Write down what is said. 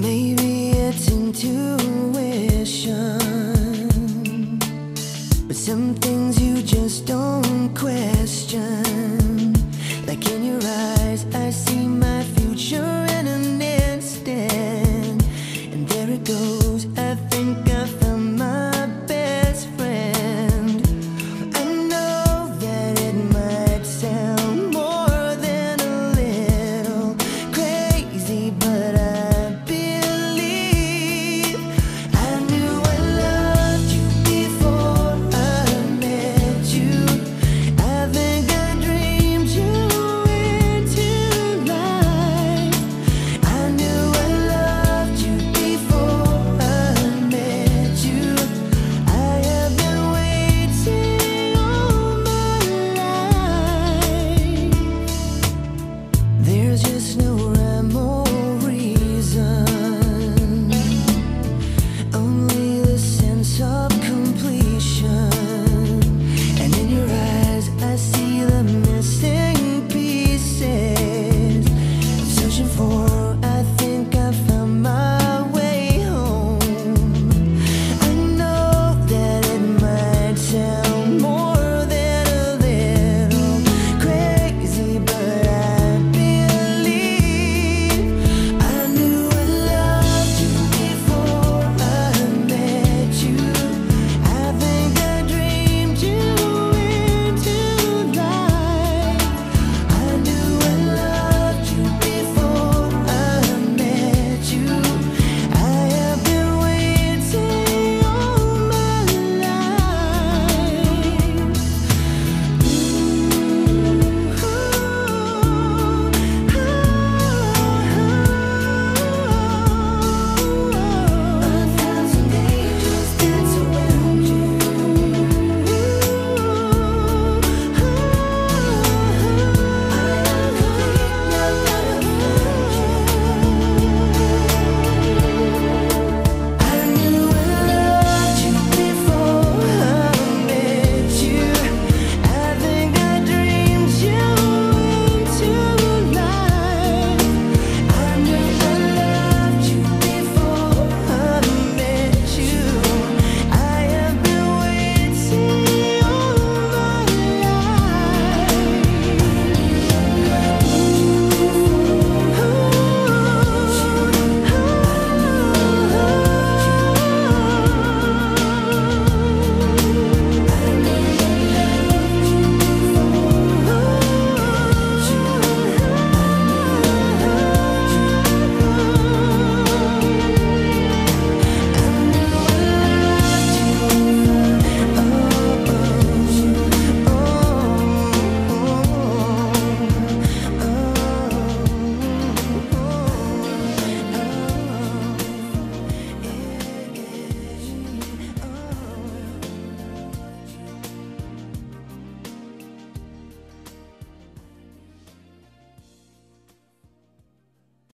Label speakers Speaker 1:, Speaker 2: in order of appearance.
Speaker 1: Maybe it's intuition, but some things you just don't.